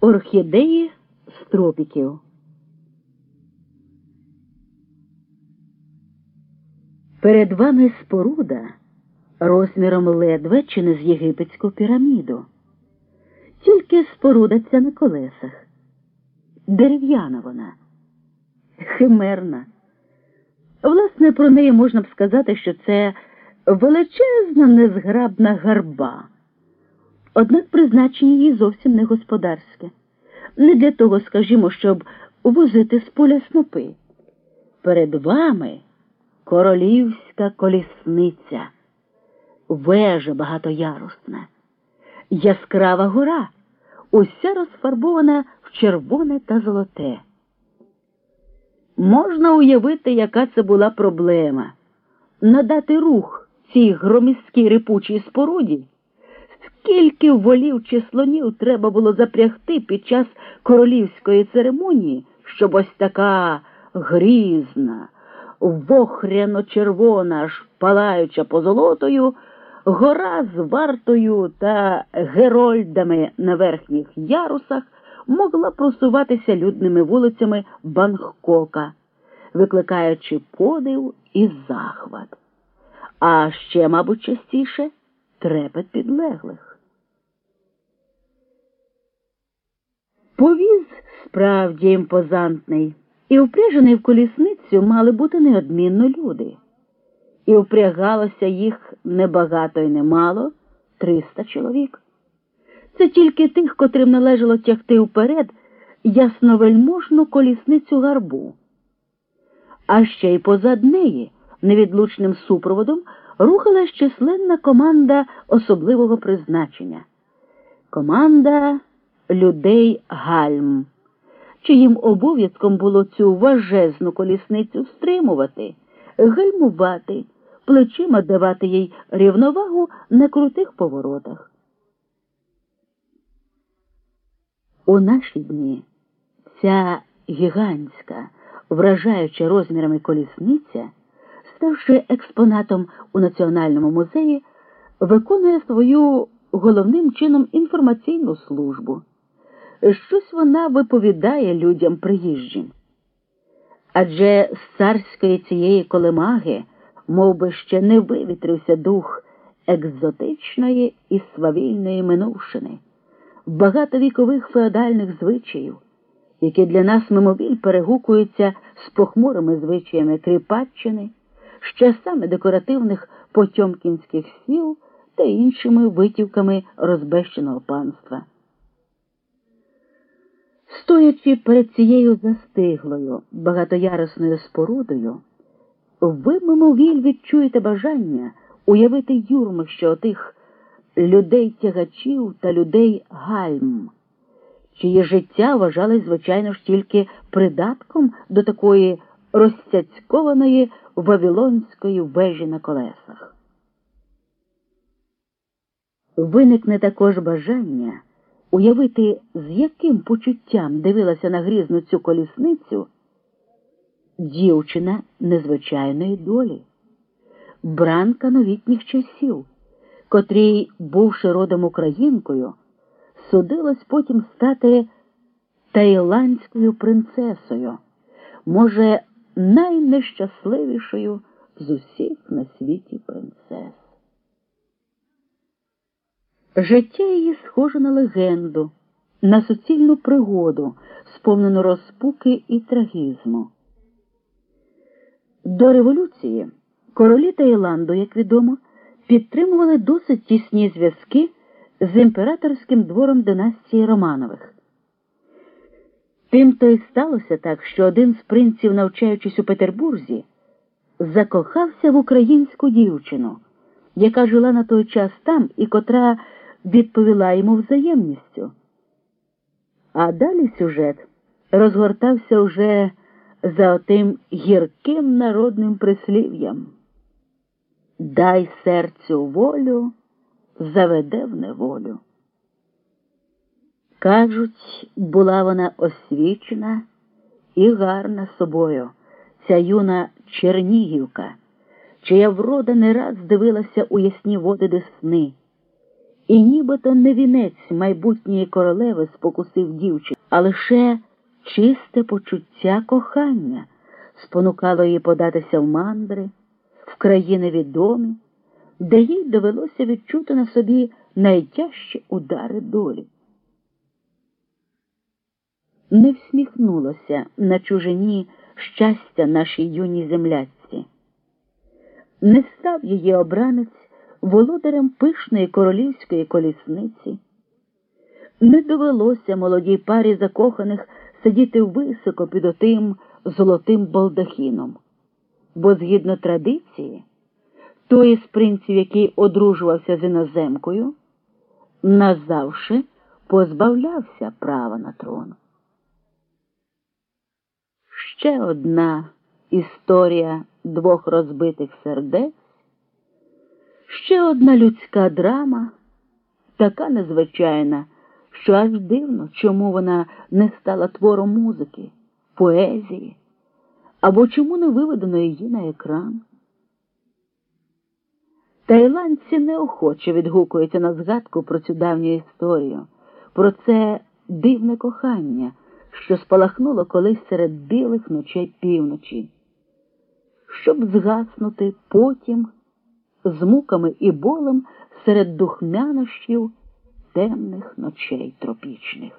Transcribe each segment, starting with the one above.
Орхідеї з тропіків. Перед вами споруда розміром ледве чи не з єгипетську піраміду. Тільки споруда ця на колесах. Дерев'яна вона, химерна. Власне, про неї можна б сказати, що це величезна незграбна гарба. Однак призначення її зовсім не господарське. Не для того, скажімо, щоб возити з поля снопи. Перед вами королівська колісниця, вежа багатоярусна, яскрава гора, уся розфарбована в червоне та золоте. Можна уявити, яка це була проблема надати рух цій громіській рипучій споруді. Скільки волів чи слонів треба було запрягти під час королівської церемонії, щоб ось така грізна, вохряно-червона, аж палаюча позолотою, гора з вартою та герольдами на верхніх ярусах могла просуватися людними вулицями Бангкока, викликаючи подив і захват. А ще, мабуть, частіше трепет підлеглих. Повіз справді імпозантний, і впряжений в колісницю мали бути неодмінно люди. І впрягалося їх небагато і немало триста чоловік. Це тільки тих, котрим належало тягти вперед ясновельможну колісницю гарбу. А ще й позад неї, невідлучним супроводом, рухалась численна команда особливого призначення. Команда людей гальм, чиїм обов'язком було цю важезну колісницю стримувати, гальмувати, плечима давати їй рівновагу на крутих поворотах. У наші дні ця гігантська, вражаюча розмірами колісниця, ставши експонатом у Національному музеї, виконує свою головним чином інформаційну службу щось вона виповідає людям приїжджим. Адже з царської цієї колемаги мов би, ще не вивітрився дух екзотичної і свавільної минувшини, багатовікових феодальних звичаїв, які для нас мимовіль перегукуються з похмурими звичаями Кріпаччини, з часами декоративних потьомкінських сіл та іншими витівками розбещеного панства. Стоячи перед цією застиглою, багатоярусною спорудою, ви мимовіль відчуєте бажання уявити юрмище отих людей тягачів та людей гальм, чиє життя вважалось, звичайно ж, тільки придатком до такої розцяцькованої вавилонської вежі на колесах. Виникне також бажання уявити, з яким почуттям дивилася на грізну цю колісницю дівчина незвичайної долі, бранка новітніх часів, котрій, бувши родом українкою, судилось потім стати таїландською принцесою, може, найнещасливішою з усіх на світі принцес. Життя її схоже на легенду, на суцільну пригоду, сповнену розпуки і трагізму. До революції королі Таїланду, як відомо, підтримували досить тісні зв'язки з імператорським двором династії Романових. Тим то й сталося так, що один з принців, навчаючись у Петербурзі, закохався в українську дівчину, яка жила на той час там і котра відповіла йому взаємністю. А далі сюжет розгортався уже за отим гірким народним прислів'ям. Дай серцю волю, заведе в неволю. Кажуть, була вона освічена і гарна собою, ця юна Чернігівка, чия врода не раз дивилася у ясні води Десни І нібито не вінець майбутньої королеви спокусив дівчину, а лише чисте почуття кохання спонукало її податися в мандри, в країни відомі, де їй довелося відчути на собі найтяжчі удари долі. Не всміхнулося на чужині щастя нашій юній земляці. Не став її обранець володарем пишної королівської колісниці. Не довелося молодій парі закоханих сидіти високо під отим золотим балдахіном, бо, згідно традиції, той з принців, який одружувався з іноземкою, назавше позбавлявся права на трон. Ще одна історія двох розбитих сердець, ще одна людська драма, така незвичайна, що аж дивно, чому вона не стала твором музики, поезії, або чому не виведено її на екран. Тайландці неохоче відгукуються на згадку про цю давню історію, про це дивне кохання, що спалахнуло колись серед білих ночей півночі, щоб згаснути потім з муками і болем серед духмянощів темних ночей тропічних.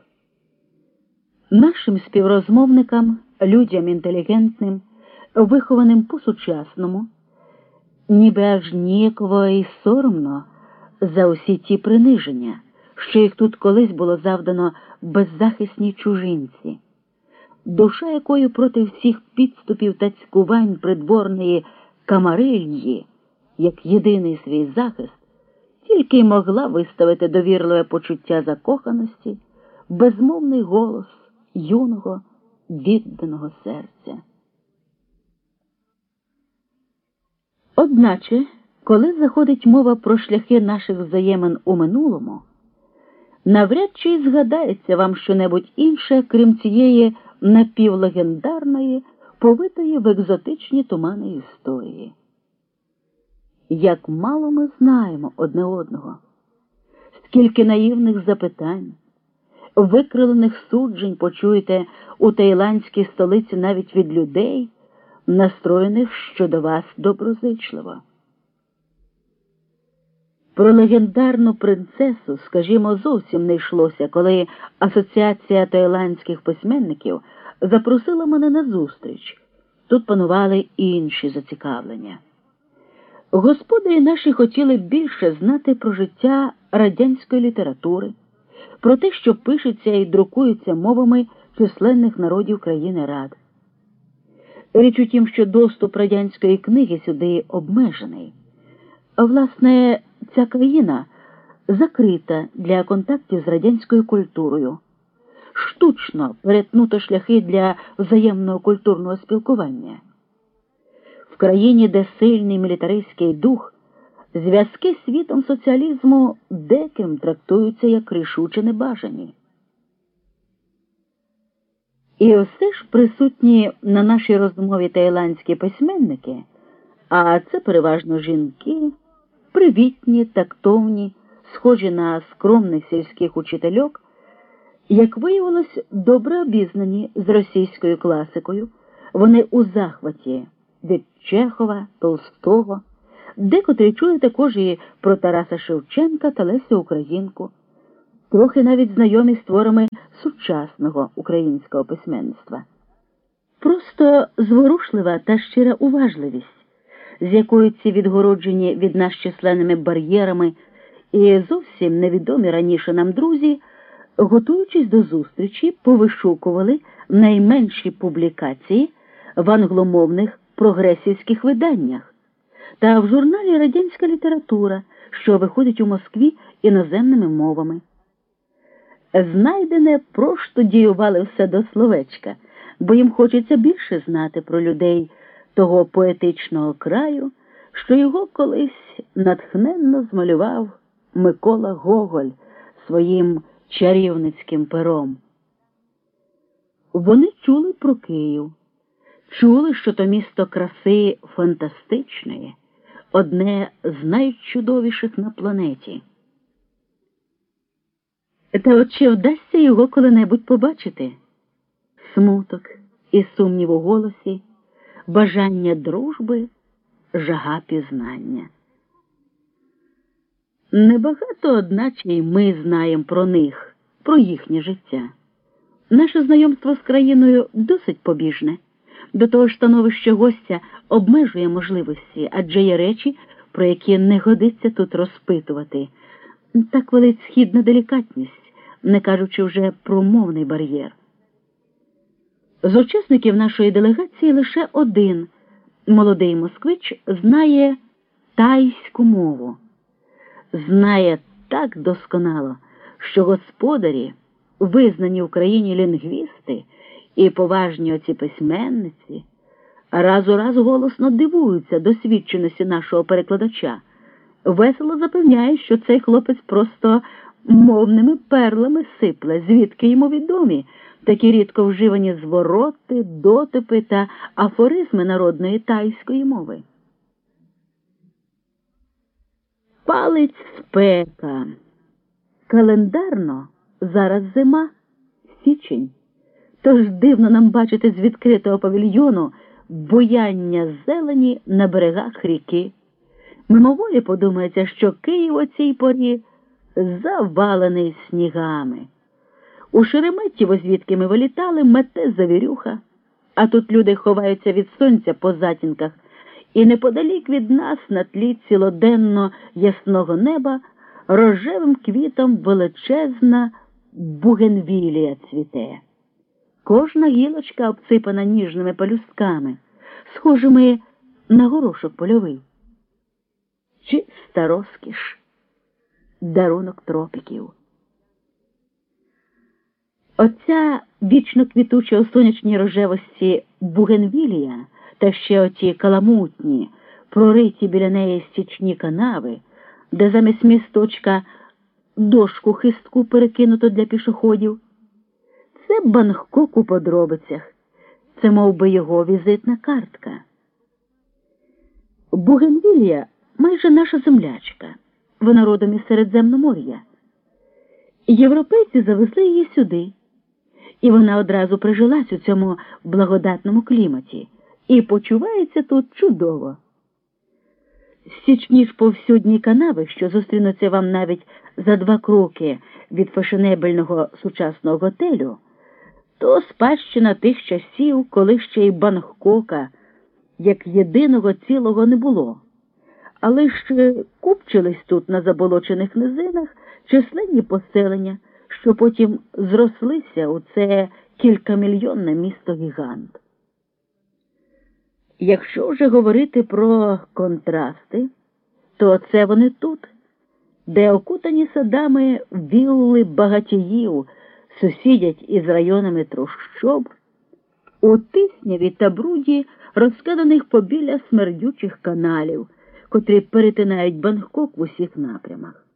Нашим співрозмовникам, людям інтелігентним, вихованим по сучасному ніби аж ніяково і соромно за усі ті приниження, що їх тут колись було завдано беззахисній чужинці, душа якої проти всіх підступів та цькувань придворної камарильї, як єдиний свій захист, тільки й могла виставити довірливе почуття закоханості, безмовний голос юного відданого серця. Одначе, коли заходить мова про шляхи наших взаємин у минулому, навряд чи й згадається вам щонебудь інше, крім цієї напівлегендарної, повитої в екзотичні тумани історії. Як мало ми знаємо одне одного, скільки наївних запитань, викрилених суджень почуєте у таїландській столиці навіть від людей настроєних щодо вас доброзичливо. Про легендарну принцесу, скажімо, зовсім не йшлося, коли Асоціація таїландських письменників запросила мене на зустріч. Тут панували інші зацікавлення. Господарі наші хотіли більше знати про життя радянської літератури, про те, що пишеться і друкується мовами численних народів країни Рад. Річ у тім, що доступ радянської книги сюди обмежений. Власне, ця країна закрита для контактів з радянською культурою, штучно перетнуто шляхи для взаємного культурного спілкування. В країні, де сильний мілітаристський дух, зв'язки з світом соціалізму деким трактуються як рішуче небажані. І все ж присутні на нашій розмові таїландські письменники, а це переважно жінки, привітні, тактовні, схожі на скромних сільських учительок, як виявилось, добре обізнані з російською класикою, вони у захваті від Чехова, Толстого, декотрі чули також і про Тараса Шевченка та Лесю Українку трохи навіть знайомі з творами сучасного українського письменництва. Просто зворушлива та щира уважливість, з якою ці відгороджені від нас численними бар'єрами і зовсім невідомі раніше нам друзі, готуючись до зустрічі, повишукували найменші публікації в англомовних прогресівських виданнях. Та в журналі Радянська література, що виходить у Москві іноземними мовами. Знайдене просто діювали все до словечка, бо їм хочеться більше знати про людей того поетичного краю, що його колись натхненно змалював Микола Гоголь своїм чарівницьким пером. Вони чули про Київ, чули, що то місто краси фантастичної, одне з найчудовіших на планеті. Та от чи вдасться його коли-небудь побачити? Смуток і сумнів у голосі, бажання дружби, жага пізнання. Небагато, одначе, й ми знаємо про них, про їхнє життя. Наше знайомство з країною досить побіжне. До того ж становище гостя обмежує можливості, адже є речі, про які не годиться тут розпитувати. Так велить східна делікатність, не кажучи вже про мовний бар'єр. З учасників нашої делегації лише один молодий москвич знає тайську мову, знає так досконало, що господарі, визнані в Україні лінгвісти і поважні оці письменниці, раз у раз голосно дивуються досвідченості нашого перекладача, весело запевняє, що цей хлопець просто мовними перлами сипле, звідки йому відомі такі рідко вживані звороти, дотипи та афоризми народної тайської мови. Палить спека. Календарно зараз зима, січень. Тож дивно нам бачити з відкритого павільйону буяння зелені на берегах ріки. Мимоволі подумається, що Київ у цій порі завалений снігами. У Шереметьєво, звідки ми вилітали, мете завірюха, а тут люди ховаються від сонця по затінках, і неподалік від нас на тлі цілоденно ясного неба рожевим квітом величезна бугенвілія цвіте. Кожна гілочка обсипана ніжними пелюстками, схожими на горошок польовий. Чиста розкіш, дарунок тропіків. Оця вічно квітуча у сонячній рожевості бугенвілія та ще оті каламутні, прориті біля неї стічні канави, де замість місточка дошку хистку перекинуто для пішоходів. Це Бангкок у подробицях, це мов би, його візитна картка. Бугенвілія майже наша землячка, вона родом із Середземномор'я. Європейці завезли її сюди і вона одразу прижилась у цьому благодатному кліматі і почувається тут чудово. Січні ж повсюдні канави, що зустрінуться вам навіть за два кроки від фешенебельного сучасного готелю, то спадщина тих часів, коли ще й Бангкока, як єдиного цілого не було. Але ще купчились тут на заболочених низинах численні поселення що потім зрослися у це кількамільйонне місто Гігант. Якщо вже говорити про контрасти, то це вони тут, де окутані садами вілли багатіїв, сусідять із районами трущоб, у тисняві та бруді, розкиданих побіля смердючих каналів, котрі перетинають Бангкок в усіх напрямах.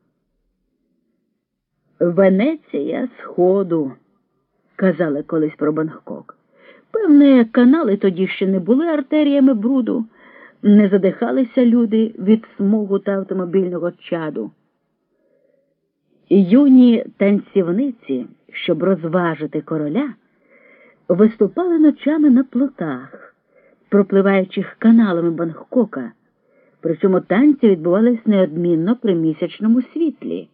Венеція Сходу, казали колись про Бангкок. Певне, канали тоді ще не були артеріями бруду, не задихалися люди від смугу та автомобільного чаду. Юні танцівниці, щоб розважити короля, виступали ночами на плотах, пропливаючих каналами Бангкока, причому танці відбувались неодмінно при місячному світлі.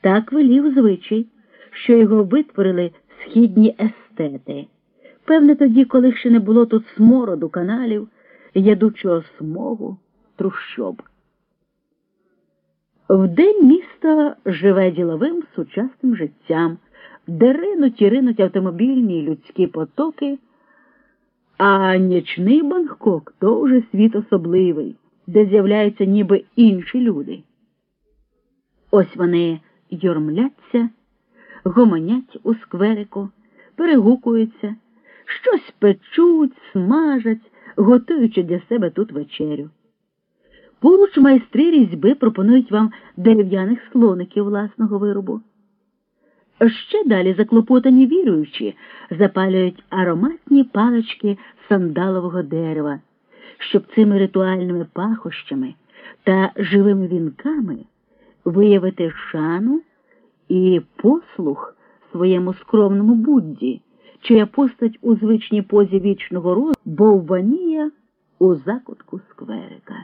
Так велів звичай, що його витворили східні естети. Певне, тоді, коли ще не було тут смороду каналів, ядучого смогу, трущоб. Вдень місто живе діловим сучасним життям, де ринуть і ринуть автомобільні і людські потоки, а нічний Бангкок то вже світ особливий, де з'являються ніби інші люди. Ось вони юрмляться, гомонять у скверику, перегукуються, щось печуть, смажать, готуючи для себе тут вечерю. Поруч майстри різьби пропонують вам дерев'яних слоників власного виробу. Ще далі заклопотані віруючі запалюють ароматні палички сандалового дерева, щоб цими ритуальними пахощами та живими вінками виявити шану і послух своєму скромному Будді, чия постать у звичній позі вічного роду бовванія у закутку скверика.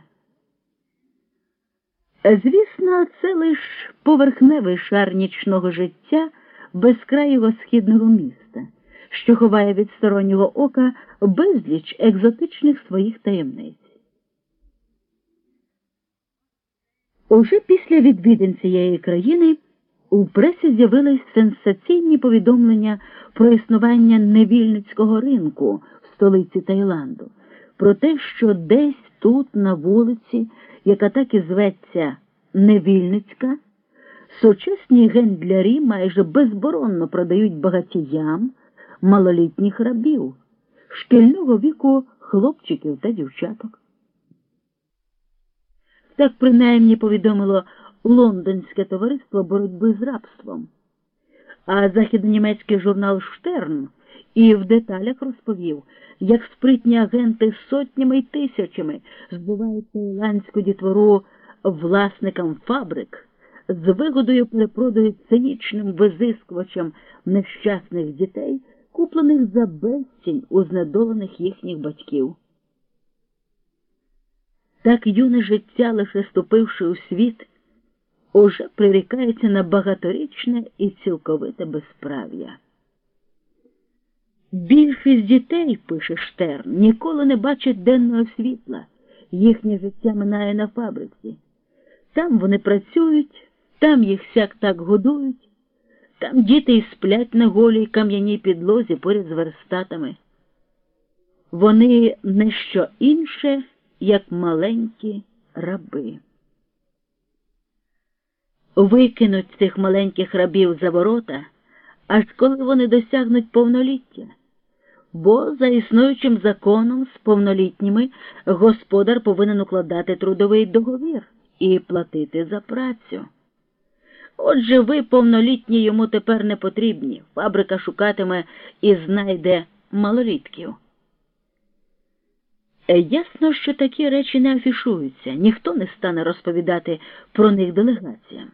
Звісно, це лиш поверхневий шар нічного життя безкрайого східного міста, що ховає від стороннього ока безліч екзотичних своїх таємниць. Уже після відвідин цієї країни у пресі з'явились сенсаційні повідомлення про існування невільницького ринку в столиці Таїланду, про те, що десь тут, на вулиці, яка так і зветься Невільницька, сучасні гендлярі майже безборонно продають багатіям малолітніх рабів, шкільного віку хлопчиків та дівчаток. Так принаймні повідомило Лондонське товариство боротьби з рабством. А західнонімецький журнал Штерн і в деталях розповів, як спритні агенти сотнями й тисячами збивають таїландську дітвору власникам фабрик, з вигодою перепродають цинічним визискувачам нещасних дітей, куплених за безцінь у знедолених їхніх батьків. Так юне життя, лише ступивши у світ, уже прирікається на багаторічне і цілковите безправ'я. Більшість дітей, пише Штерн, ніколи не бачать денного світла, їхнє життя минає на фабриці. Там вони працюють, там їх сяк так годують, там діти й сплять на голій кам'яній підлозі поряд з верстатами. Вони не що інше, як маленькі раби. Викинуть цих маленьких рабів за ворота, аж коли вони досягнуть повноліття. Бо за існуючим законом з повнолітніми господар повинен укладати трудовий договір і платити за працю. Отже, ви повнолітні йому тепер не потрібні. Фабрика шукатиме і знайде малолітків. Е, ясно, що такі речі не афішуються, ніхто не стане розповідати про них делегаціям.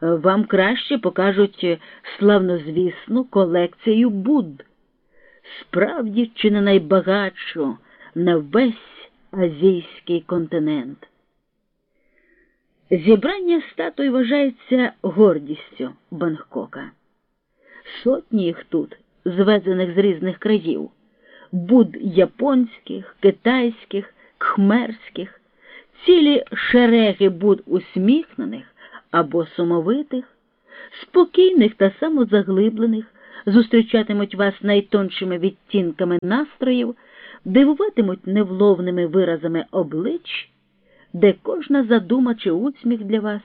Вам краще покажуть славнозвісну колекцію Буд, справді чи не найбагатшу на весь азійський континент. Зібрання статуй вважається гордістю Бангкока. Сотні їх тут, звезених з різних країв, буд японських, китайських, кхмерських, цілі шереги буд усміхнених або сумовитих, спокійних та самозаглиблених, зустрічатимуть вас найтоншими відтінками настроїв, дивуватимуть невловними виразами облич де кожна задума чи усміх для вас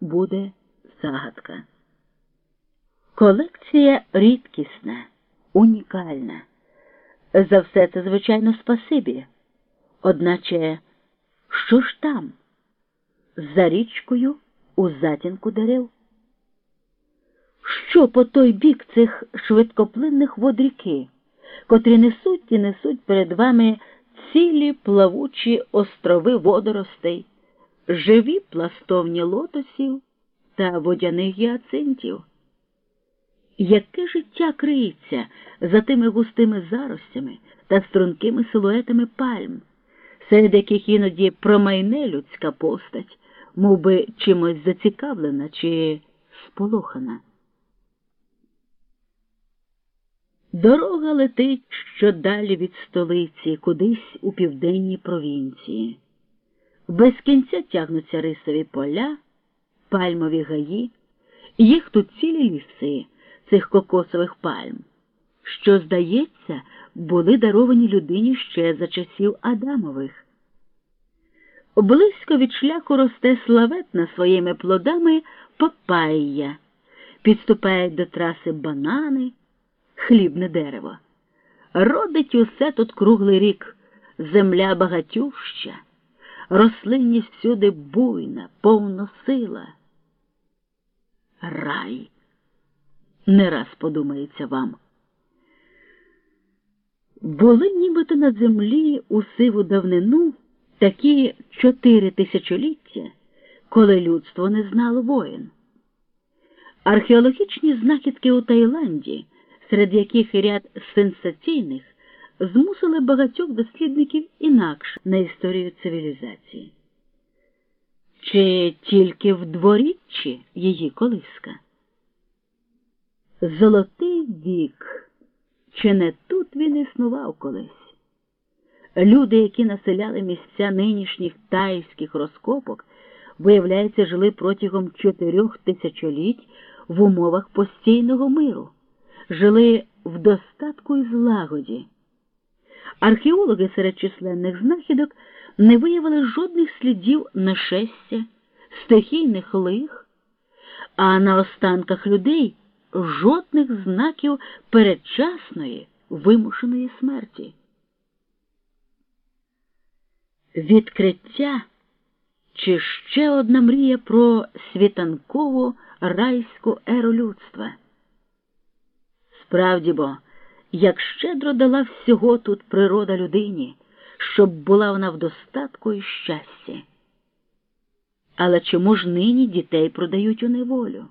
буде загадка. Колекція рідкісна, унікальна. За все це, звичайно, спасибі. Одначе, що ж там? За річкою у затінку дерев? Що по той бік цих швидкоплинних вод котрі несуть і несуть перед вами цілі плавучі острови водоростей, живі пластовні лотосів та водяних гіацинтів. Яке життя криється за тими густими заростями та стрункими силуетами пальм, серед яких іноді промайне людська постать, мов би чимось зацікавлена чи сполохана. Дорога летить щодалі від столиці, кудись у південній провінції. Без кінця тягнуться рисові поля, пальмові гаї, їх тут цілі ліси цих кокосових пальм, що, здається, були даровані людині ще за часів Адамових. Близько від шляху росте славетна своїми плодами папайя, підступають до траси банани хлібне дерево. Родить усе тут круглий рік, земля багатюща, рослинність всюди буйна, повно сила. Рай. Не раз подумається вам. Були нібито на землі у сиву давнину такі чотири тисячоліття, коли людство не знало воїн. Археологічні знахідки у Таїланді, серед яких і ряд сенсаційних, змусили багатьох дослідників інакше на історію цивілізації. Чи тільки в дворіччі її колиска? Золотий вік, чи не тут він існував колись? Люди, які населяли місця нинішніх тайських розкопок, виявляється, жили протягом чотирьох тисячоліть в умовах постійного миру, жили в достатку і злагоді. Археологи серед численних знахідок не виявили жодних слідів нашестя, стихійних лих, а на останках людей жодних знаків передчасної вимушеної смерті. Відкриття чи ще одна мрія про світанкову райську еру людства. Справді бо, як щедро дала всього тут природа людині, щоб була вона в достатку і щасті. Але чому ж нині дітей продають у неволю?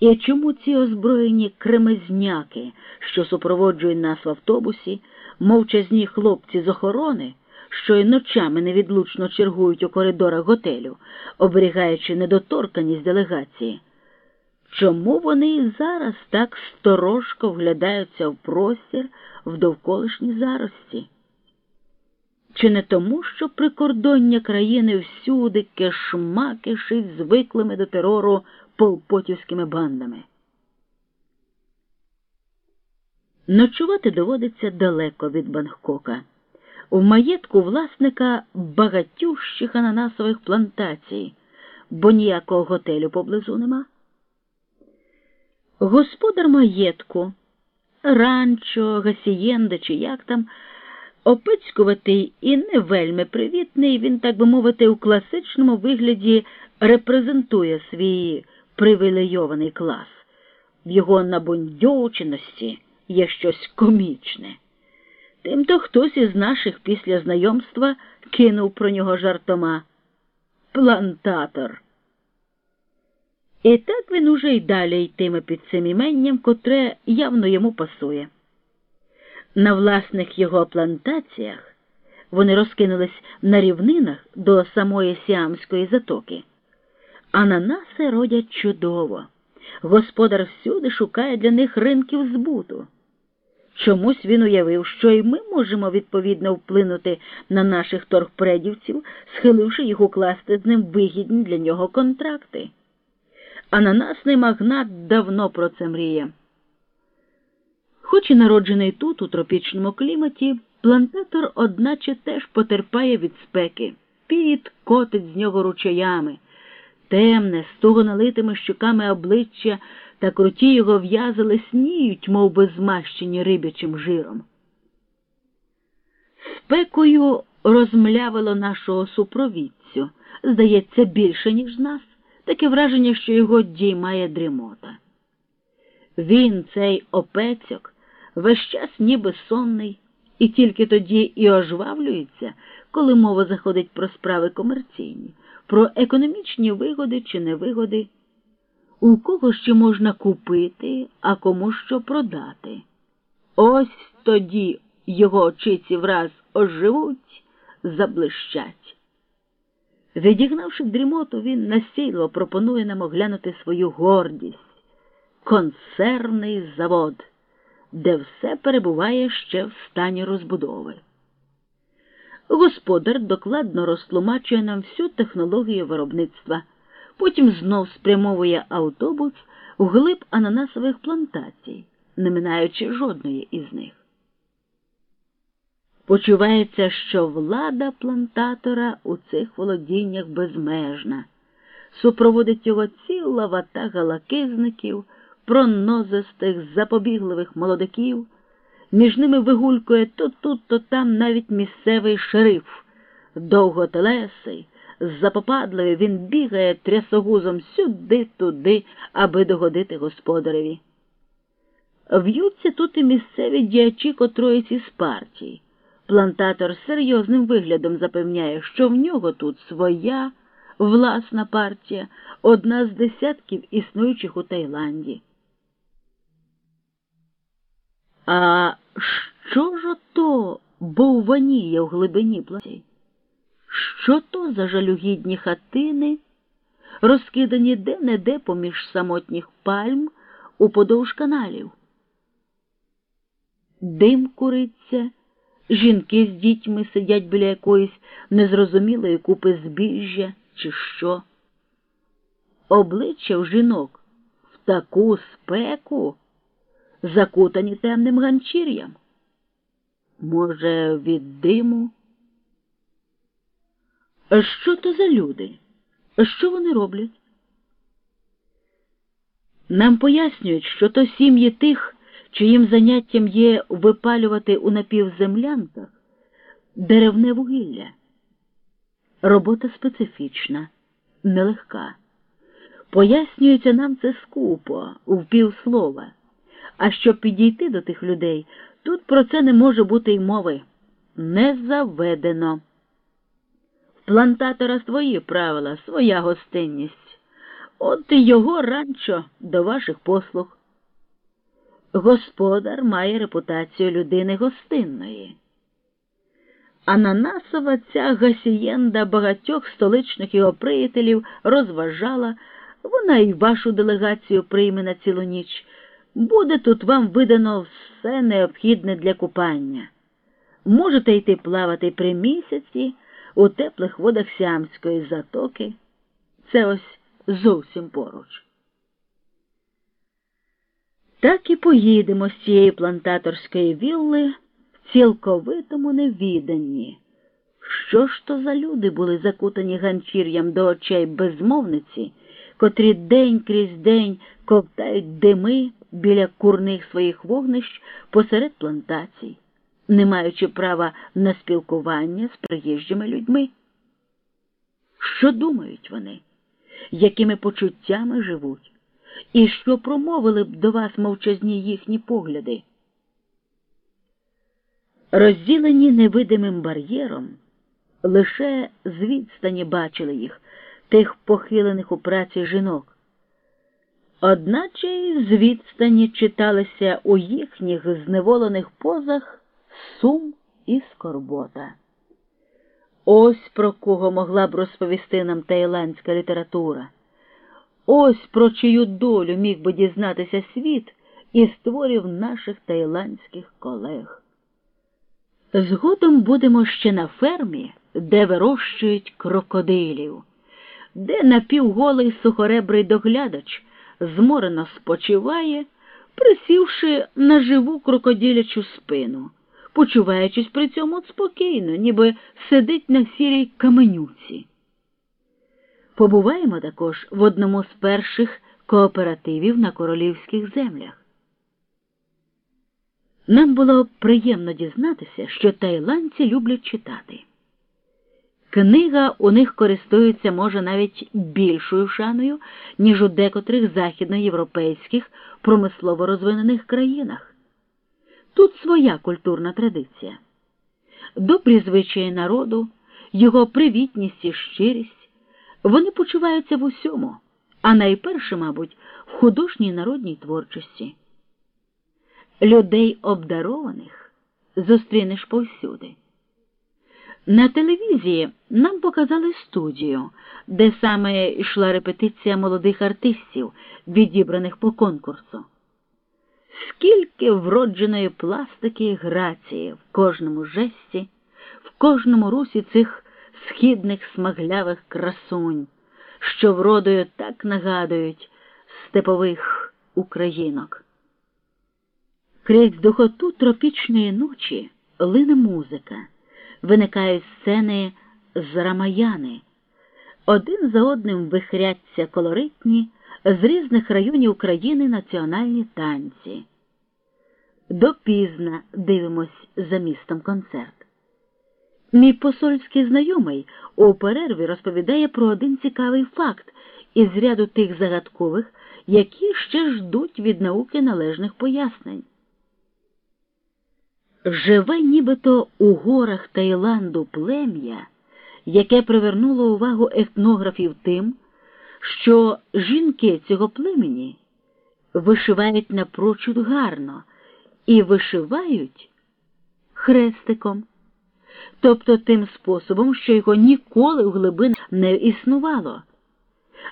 І чому ці озброєні кремезняки, що супроводжують нас в автобусі, мовчазні хлопці з охорони, що й ночами невідлучно чергують у коридорах готелю, оберігаючи недоторканість делегації? Чому вони і зараз так сторожко вглядаються в простір в довколишні зарості? Чи не тому, що прикордоння країни всюди кишма кишить звиклими до терору полпотівськими бандами? Ночувати доводиться далеко від Бангкока, у маєтку власника багатющих ананасових плантацій, бо ніякого готелю поблизу нема. Господар маєтку, ранчо, гасієнда чи як там, опицькуватий і не вельми привітний, він, так би мовити, у класичному вигляді репрезентує свій привілейований клас. В його набундьовченості є щось комічне. Тимто хтось із наших після знайомства кинув про нього жартома. Плантатор. І так він уже й далі йтиме під цим іменням, котре явно йому пасує. На власних його плантаціях вони розкинулись на рівнинах до самої Сіамської затоки. Ананаси родять чудово. Господар всюди шукає для них ринків збуту. Чомусь він уявив, що і ми можемо відповідно вплинути на наших торгпредівців, схиливши їх укласти з ним вигідні для нього контракти. Ананасний магнат давно про це мріє. Хоч і народжений тут, у тропічному кліматі, плантатор, одначе, теж потерпає від спеки, піт котить з нього ручаями, темне, з налитими щуками обличчя та круті його в'язи лисніють, мов би змащені рибячим жиром. Спекою розмлявило нашого супровідцю, здається, більше, ніж нас, таке враження, що його діймає дрімота. Він, цей опецьок, весь час ніби сонний, і тільки тоді і ожвавлюється, коли мова заходить про справи комерційні, про економічні вигоди чи невигоди, у кого ще можна купити, а кому що продати. Ось тоді його очиці враз оживуть, заблищать. Відігнавши дрімоту, він насильно пропонує нам оглянути свою гордість консервний завод де все перебуває ще в стані розбудови. Господар докладно розтлумачує нам всю технологію виробництва, потім знов спрямовує автобус у глиб ананасових плантацій, не минаючи жодної із них. Почувається, що влада плантатора у цих володіннях безмежна, супроводить його ціла ватага лакизників пронозистих, запобігливих молодиків, між ними вигулькує то тут, то там навіть місцевий шериф, довготелесий, запопадливий він бігає трясогузом сюди-туди, аби догодити господареві. В'ються тут і місцеві діячі котроїсь із партій. Плантатор серйозним виглядом запевняє, що в нього тут своя власна партія, одна з десятків існуючих у Таїланді. А що ж ото бовваніє в глибині платі? Що то за жалюгідні хатини, розкидані де-не-де поміж самотніх пальм уподовж каналів? Дим куриться, жінки з дітьми сидять біля якоїсь незрозумілої купи збіжжя, чи що. Обличчя в жінок в таку спеку закутані темним ганчір'ям. Може, від диму? Що то за люди? Що вони роблять? Нам пояснюють, що то сім'ї тих, чиїм заняттям є випалювати у напівземлянках деревне вугілля. Робота специфічна, нелегка. Пояснюється нам це скупо, в півслова. А щоб підійти до тих людей, тут про це не може бути й мови. Не заведено. В плантатора свої правила, своя гостинність. От і його ранчо до ваших послуг. Господар має репутацію людини гостинної. Ананасова ця гасієнда багатьох столичних його приятелів розважала, вона і вашу делегацію прийме на цілу ніч. Буде тут вам видано все необхідне для купання. Можете йти плавати при місяці у теплих водах Сіамської затоки. Це ось зовсім поруч. Так і поїдемо з цієї плантаторської вілли в цілковитому невіданні. Що ж то за люди були закутані ганчір'ям до очей безмовниці, котрі день крізь день ковтають дими біля курних своїх вогнищ посеред плантацій, не маючи права на спілкування з приїжджими людьми? Що думають вони, якими почуттями живуть? І що промовили б до вас мовчазні їхні погляди? Розділені невидимим бар'єром, лише з відстані бачили їх, тих похилених у праці жінок. Одначе й з відстані читалися у їхніх зневолених позах сум і скорбота. Ось про кого могла б розповісти нам таїландська література. Ось про чию долю міг би дізнатися світ і створів наших таїландських колег. Згодом будемо ще на фермі, де вирощують крокодилів, де напівголий сухоребрий доглядач зморено спочиває, присівши на живу крокодилячу спину, почуваючись при цьому спокійно, ніби сидить на сірій каменюці. Побуваємо також в одному з перших кооперативів на королівських землях. Нам було приємно дізнатися, що тайландці люблять читати. Книга у них користується, може, навіть більшою шаною, ніж у декотрих західноєвропейських промислово розвинених країнах. Тут своя культурна традиція, добрі звичаї народу, його привітність і щирість. Вони почуваються в усьому, а найперше, мабуть, в художній народній творчості. Людей обдарованих зустрінеш повсюди. На телевізії нам показали студію, де саме йшла репетиція молодих артистів, відібраних по конкурсу. Скільки вродженої пластики і грації в кожному жесті, в кожному русі цих східних смаглявих красунь, що вродою так нагадують степових українок. Крізь духоту тропічної ночі лине музика, виникають сцени з рамаяни. Один за одним вихряться колоритні з різних районів України національні танці. Допізна дивимось за містом концерт. Мій посольський знайомий у перерві розповідає про один цікавий факт із ряду тих загадкових, які ще ждуть від науки належних пояснень. Живе нібито у горах Таїланду плем'я, яке привернуло увагу етнографів тим, що жінки цього племені вишивають напрочуд гарно і вишивають хрестиком, тобто тим способом, що його ніколи в глибин не існувало,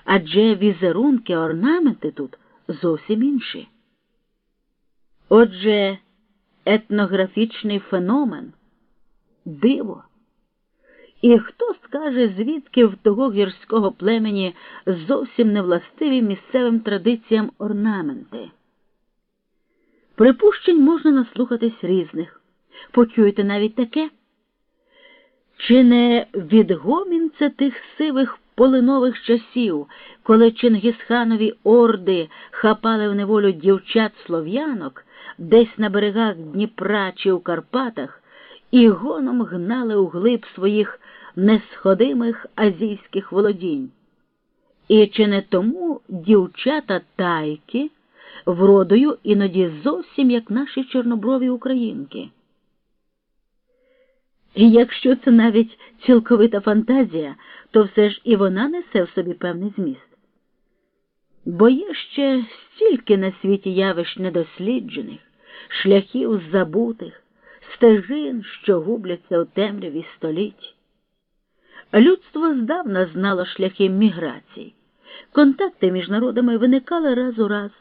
адже візерунки, орнаменти тут зовсім інші. Отже, етнографічний феномен диво. І хто скаже, звідки в того гірського племені зовсім не властиві місцевим традиціям орнаменти? Припущень можна наслухатись різних. Почуєте навіть таке? Чи не відгомін це тих сивих полинових часів, коли Чингісханові орди хапали в неволю дівчат слов'янок десь на берегах Дніпра чи у Карпатах і гоном гнали у глиб своїх несходимих азійських володінь? І чи не тому дівчата тайки вродою іноді зовсім як наші чорноброві українки? І якщо це навіть цілковита фантазія, то все ж і вона несе в собі певний зміст. Бо є ще стільки на світі явищ недосліджених, шляхів забутих, стежин, що губляться у темряві століть. Людство здавна знало шляхи міграцій, контакти між народами виникали раз у раз.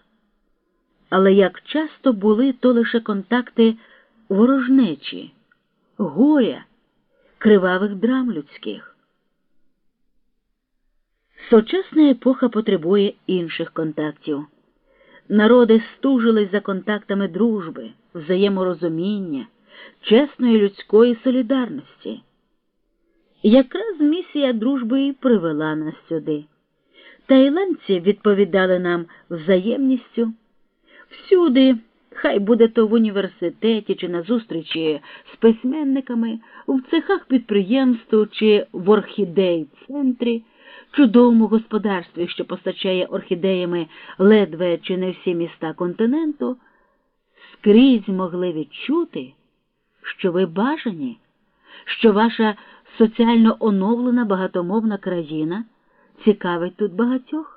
Але як часто були то лише контакти ворожнечі, горя, кривавих драм людських. Сучасна епоха потребує інших контактів. Народи стужились за контактами дружби, взаєморозуміння, чесної людської солідарності. Якраз місія дружби і привела нас сюди. Таїландці відповідали нам взаємністю. Всюди, хай буде то в університеті чи на зустрічі з письменниками, в цехах підприємств чи в орхідей центрі, чудовому господарстві, що постачає орхідеями ледве чи не всі міста континенту, скрізь могли відчути, що ви бажані, що ваша соціально оновлена багатомовна країна цікавить тут багатьох.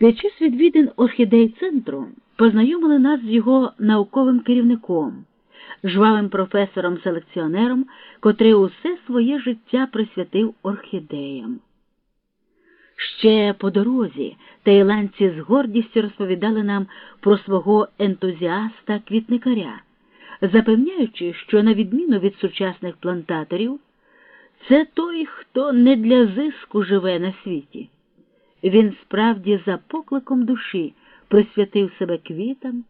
Під час відвідин орхідей центру познайомили нас з його науковим керівником, жвавим професором-селекціонером, котрий усе своє життя присвятив орхідеям. Ще по дорозі таїландці з гордістю розповідали нам про свого ентузіаста квітникаря, запевняючи, що, на відміну від сучасних плантаторів, це той, хто не для зиску живе на світі. Він справді за покликом душі присвятив себе квітам,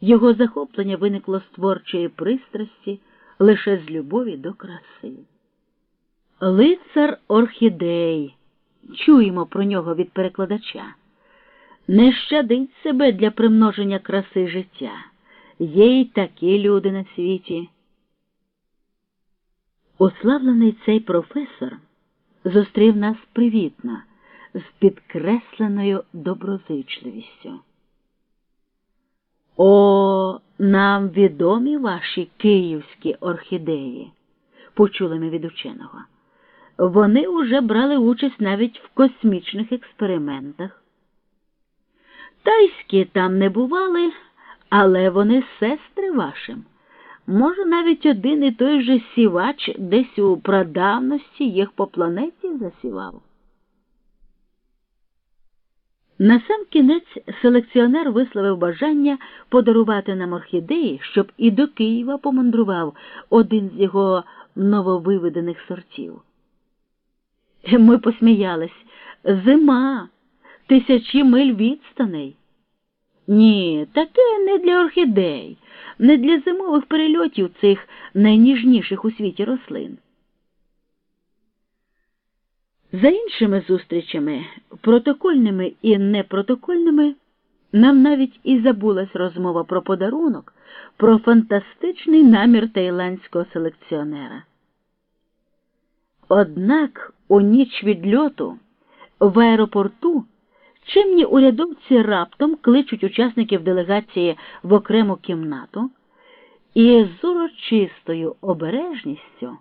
його захоплення виникло з творчої пристрасті лише з любові до краси. Лицар орхідей, чуємо про нього від перекладача, не щадить себе для примноження краси життя. Є й такі люди на світі. Уславлений цей професор зустрів нас привітно з підкресленою доброзичливістю. О, нам відомі ваші київські орхідеї, почули ми від ученого. Вони уже брали участь навіть в космічних експериментах. Тайські там не бували, але вони сестри вашим. Може, навіть один і той же сівач десь у прадавності їх по планеті засівав. На сам кінець селекціонер висловив бажання подарувати нам орхідеї, щоб і до Києва помандрував один з його нововиведених сортів. Ми посміялись зима, тисячі миль відстаней. Ні, таке не для орхідей, не для зимових перельотів цих найніжніших у світі рослин. За іншими зустрічами, протокольними і непротокольними, нам навіть і забулась розмова про подарунок, про фантастичний намір таїландського селекціонера. Однак у ніч відльоту в аеропорту чимні урядовці раптом кличуть учасників делегації в окрему кімнату і з урочистою обережністю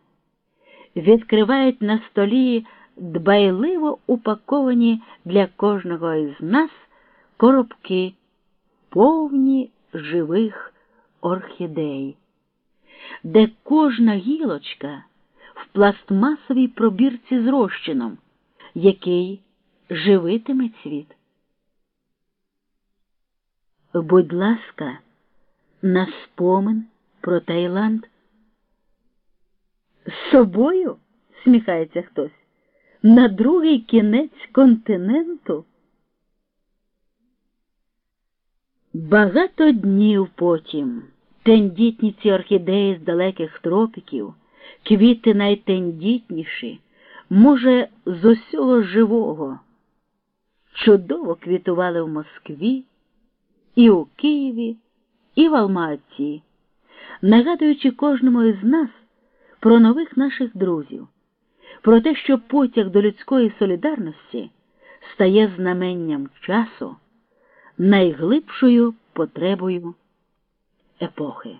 відкривають на столі дбайливо упаковані для кожного із нас коробки, повні живих орхідей, де кожна гілочка в пластмасовій пробірці з розчином, який живитиме цвіт. Будь ласка, на спомин про Таїланд. З собою? сміхається хтось. На другий кінець континенту. Багато днів потім тендітні ці орхідеї з далеких тропіків, квіти найтендітніші, може, з усього живого, чудово квітували в Москві, і у Києві, і в Алматі, нагадуючи кожному із нас про нових наших друзів, про те, що потяг до людської солідарності стає знаменням часу найглибшою потребою епохи.